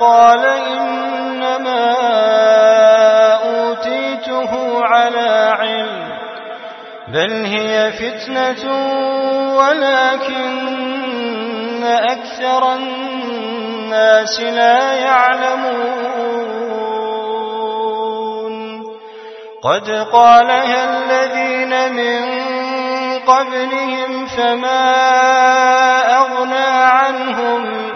قال إنما أوتيته على علم بل هي فتنة ولكن أكثر الناس لا يعلمون. قد قالها الذين من قبلهم فما أغنى عنهم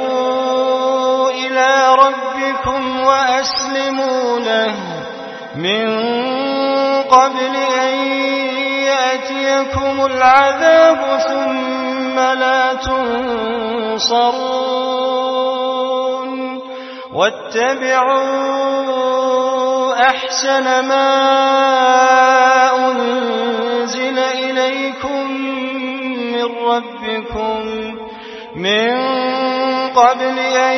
وأسلموا له من قبل أن يأتيكم العذاب ثم لا تنصرون. واتبعوا أحسن ما أنزل إليكم من ربكم من قبل أن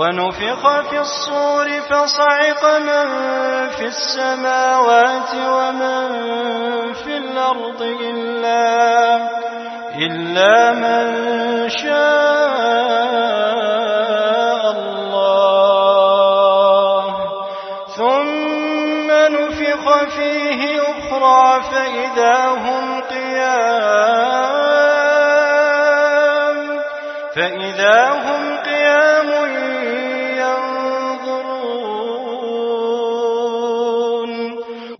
ونفخ في الصور فصعق من في السماوات ومن في الأرض إلا, إلا من شاء. فإذا هم قيام ينظرون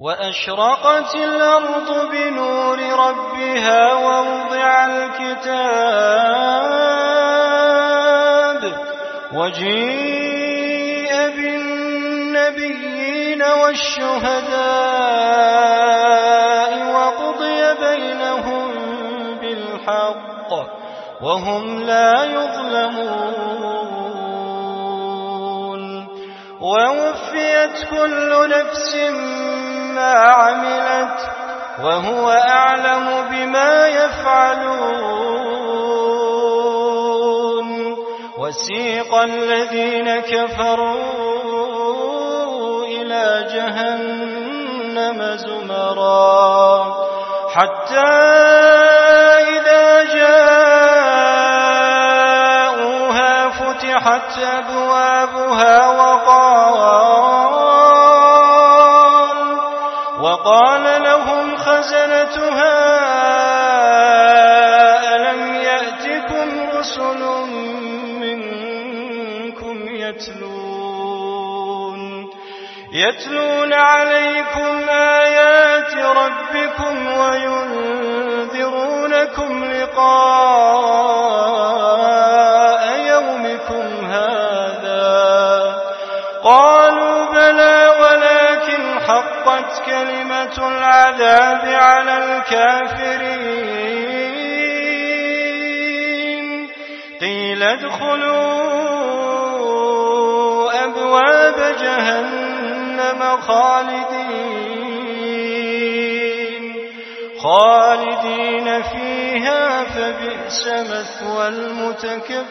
وأشرقت الأرض بنور ربها ووضع الكتاب وجيء بالنبيين والشهداء وهم لا يظلمون. ووفيت كل نفس ما عملت وهو أعلم بما يفعلون. وسيق الذين كفروا إلى جهنم زمرا. حتى فتحت أبوابها وقال وقال لهم خزنتها ألم يأتكم رسل منكم يتلون؟ يتلون عليكم آيات ربكم وينذرونكم لقاء العذاب على الكافرين. قيل ادخلوا أبواب جهنم خالدين. خالدين فيها فبئس مثوى المتكبرين.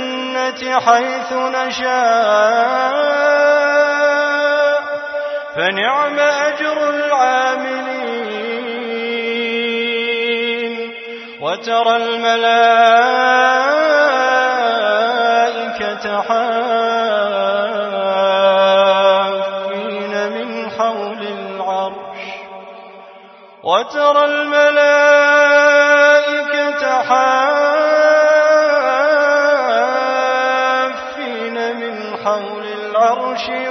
الجنة حيث نشاء فنعم أجر العاملين. وترى الملائكة حافين من حول العرش. وترى الملائكة حافين